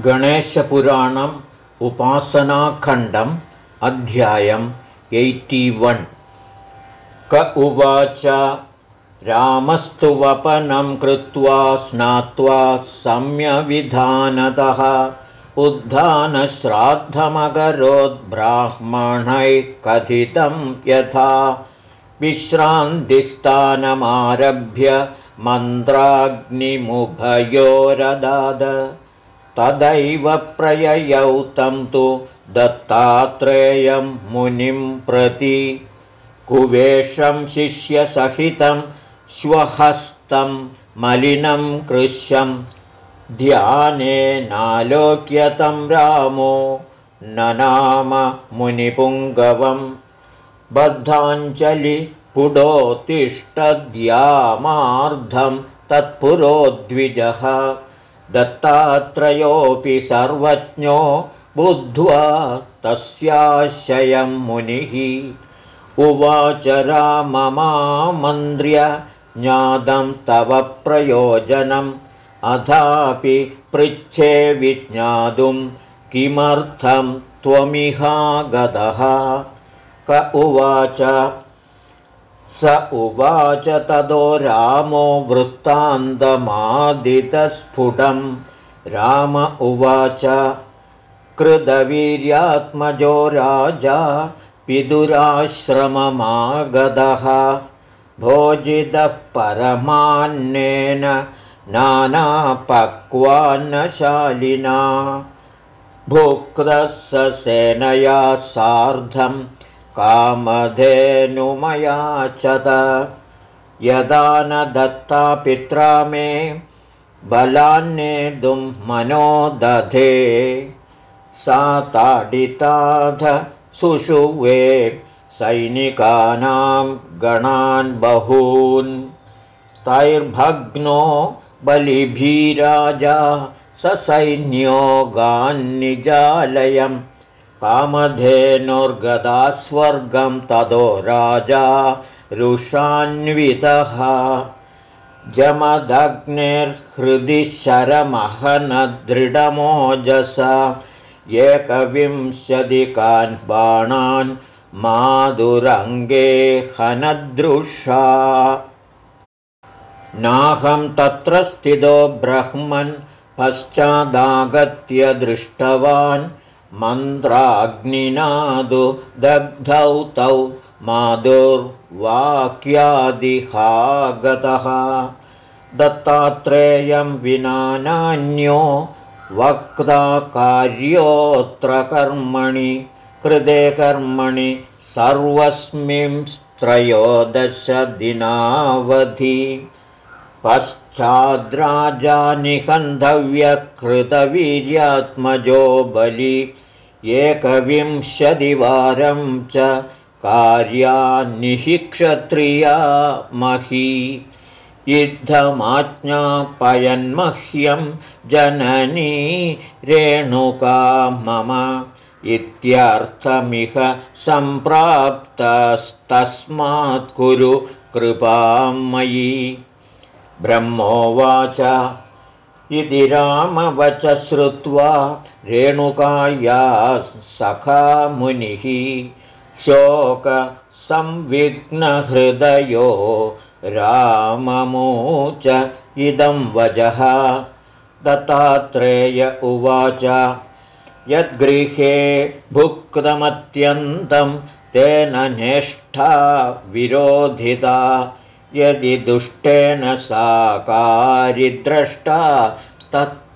गणेशपुराणम् उपासनाखण्डम् अध्यायम् वन्। क उवाच रामस्तु वपनं कृत्वा स्नात्वा सम्यविधानतः उद्धानश्राद्धमकरोद्ब्राह्मणैः कथितं यथा। विश्रान्तिस्थानमारभ्य मन्त्राग्निमुभयोरदाद तदैव प्रययौ तं तु दत्तात्रेयं मुनिं प्रति। कुवेशं शिष्यसहितं श्वहस्तं मलिनं कृश्यं ध्यानेनालोक्यतं रामो ननाम मुनिपुङ्गवं। बद्धाञ्जलिपुडोत्तिष्ठद्यामार्धं तत्पुरोद्विजः दत्तात्रयोऽपि सर्वज्ञो बुद्ध्वा तस्याशयं मुनिः। उवाच राममामन्द्र्य ज्ञातं तव प्रयोजनम्। अथापि पृच्छे विज्ञातुं किमर्थं त्वमिहागतः। क उवाच स उवाच ततो रामो वृत्तान्तमादितस्फुटं। राम उवाच कृतवीर्यात्मजो राजा पितुराश्रममागतः भोजितः परमान्नेन नानापक्वान्नशालिना। भुक्तः स सेनया सार्धं कामधेनुमयाचत। यदा न दत्ता पित्रा मे बलान्नेतुं मनो दधे। सा ताडिताध सुषुवे सैनिकानां गणान् बहून्। तैर्भग्नो बलिभीराजा ससैन्यो गान्निजालयम् कामधेनुर्गदा स्वर्गं ततो राजा रुषान्वितः जमदग्निर्हृदि शरमहनदृढमोजस एकविंशतिकान् बाणान् माधुरङ्गे हनदृषा। नाहं तत्र स्थितो ब्रह्मन् पश्चादागत्य दृष्टवान् मन्त्राग्निनादु दग्धौ तौ माधुर्वाक्यादिहागतः। दत्तात्रेयं विना नान्यो वक्ता कार्योऽत्र कर्मणि कृते कर्मणि सर्वस्मिंस्त्रयोदशदिनावधि पश्चाद्राजानिकन्धव्यकृतवीर्यात्मजो बलि एकविंशतिवारं च कार्यानिहिक्षत्रिया मही। युद्धमाज्ञापयन्मह्यं जननी रेणुका मम। इत्यर्थमिह सम्प्राप्तस्तस्मात् कुरु कृपां मयि। ब्रह्मोवाच। इति रामवच श्रुत्वा रेणुकाया सखा मुनिः शोकसंविघ्नहृदयो राममोच इदं वजः। दत्तात्रेय उवाच यद्गृहे भुक्तमत्यन्तं तेन नेष्ठा विरोधिता यदि दुष्टेन सा कारिद्रष्टा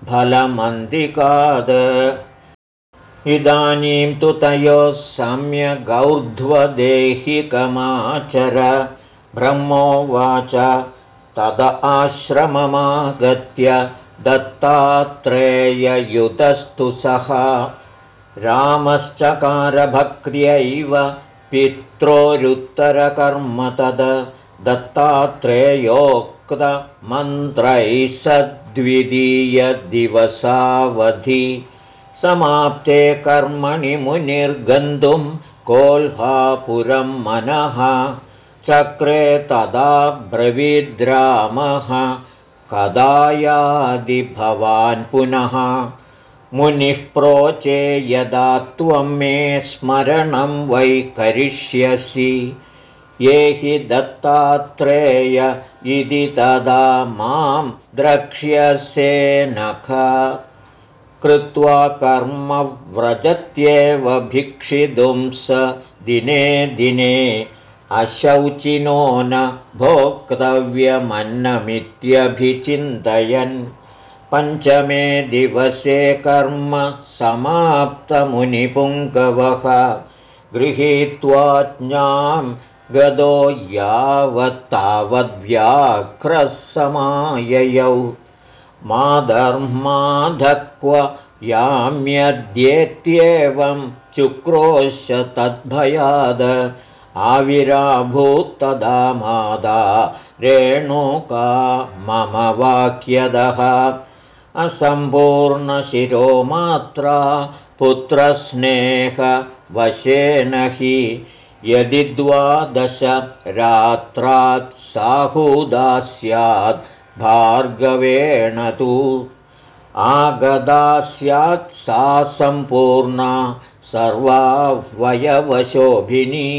तत्फलमन्दिकाद इदानीं तु तयोः सम्यगौर्ध्वदेहिकमाचर। ब्रह्मोवाच तद आश्रममागत्य दत्तात्रेययुतस्तु सः। रामश्चकारभक्त्यैव पित्रोरुत्तरकर्म तद दत्तात्रेयोक्तमन्त्रैः सद्वितीयदिवसावधि समाप्ते कर्मणि मुनिर्गन्तुं कोल्हापुरं मनः। चक्रे तदा ब्रवीद्रामः। कदा यादि भवान् पुनः। मुनिः प्रोचे यदा त्वं मे स्मरणं वै करिष्यसि। ये हि दत्तात्रेय इति तदा मां द्रक्ष्यसे नख। कृत्वा कर्म व्रजत्येव भिक्षितुं स दिने दिने अशौचिनो न भोक्तव्यमन्नमित्यभिचिन्तयन्। पञ्चमे दिवसे कर्म समाप्तमुनिपुङ्गवः। गृहीत्वा ज्ञां गदो यावत्तावद्व्याघ्रः समाययौ माधर्माधक्व याम्यद्येत्येवं चुक्रोश्च तद्भयाद। आविराभूत्तदा मादा रेणुका मम वाक्यदः। असम्पूर्णशिरो मात्रा पुत्रस्नेहवशेन हि यदि द्वादश रात्रात् साहूदा स्यात् भार्गवेण तु आगदा स्यात् सा सम्पूर्णा सर्वावयवशोभिनी।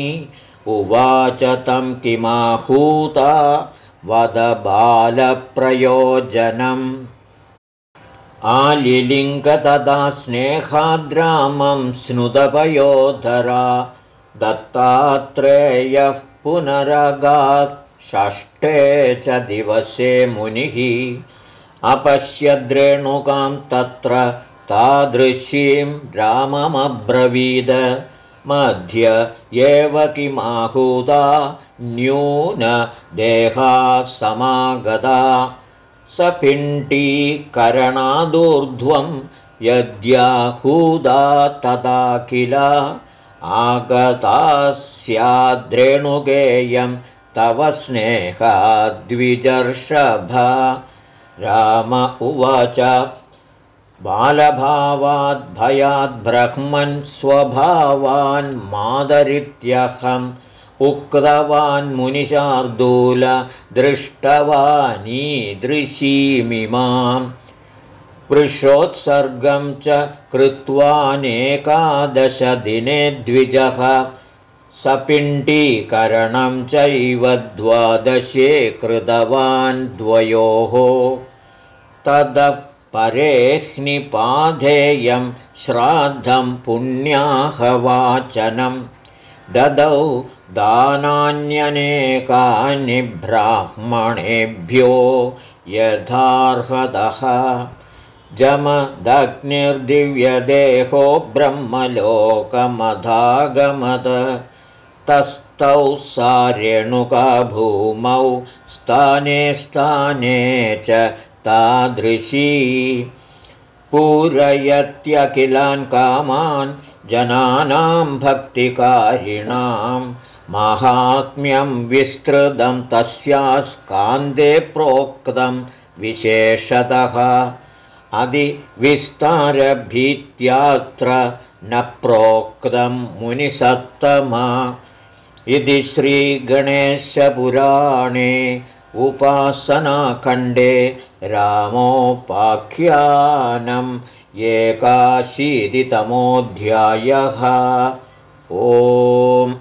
उवाच तं किमाहूता वदबालप्रयोजनम् आलिलिङ्गतदा स्नेहाद्रामं स्नुतपयोधरा दत्तात्रेयः पुनरगात् षष्ठे च दिवसे मुनिः अपश्यद्रेणुकां तत्र तादृशीं राममब्रवीद। मध्य एव किमाहूदा न्यूनदेहा समागता सपिण्डीकरणादूर्ध्वं यद्याहूदा तदा किल आगता स्याद्रेणुगेयं तव स्नेहाद्विजर्षभ। राम उवाच बालभावाद्भयाद्ब्रह्मन् स्वभावान् मादरित्यहम् उक्तवान् मुनिशार्दूल दृष्टवानीदृशीमिमाम् वृषोत्सर्गं च कृत्वानेकादशदिने द्विजः। सपिण्डीकरणं चैव द्वादशे कृतवान् द्वयोः। ततः परेह्निपाधेयं श्राद्धं पुण्याहवाचनं। ददौ दानान्यनेकानि ब्राह्मणेभ्यो यथार्हतः जमदग्निर्दिव्यदेहो ब्रह्मलोकमधागमद तस्थौ सारेणुका भूमौ स्थाने स्थाने च तादृशी। पूरयत्यखिलान् कामान् जनानां भक्तिकारिणां माहात्म्यं विस्तृतं तस्यास्कान्दे प्रोक्तं विशेषतः अधिविस्तारभीत्यात्र न प्रोक्तं मुनिसत्तमा। इति श्रीगणेशपुराणे उपासनाखण्डे रामोपाख्यानम् एकाशीतितमोऽध्यायः। ओम्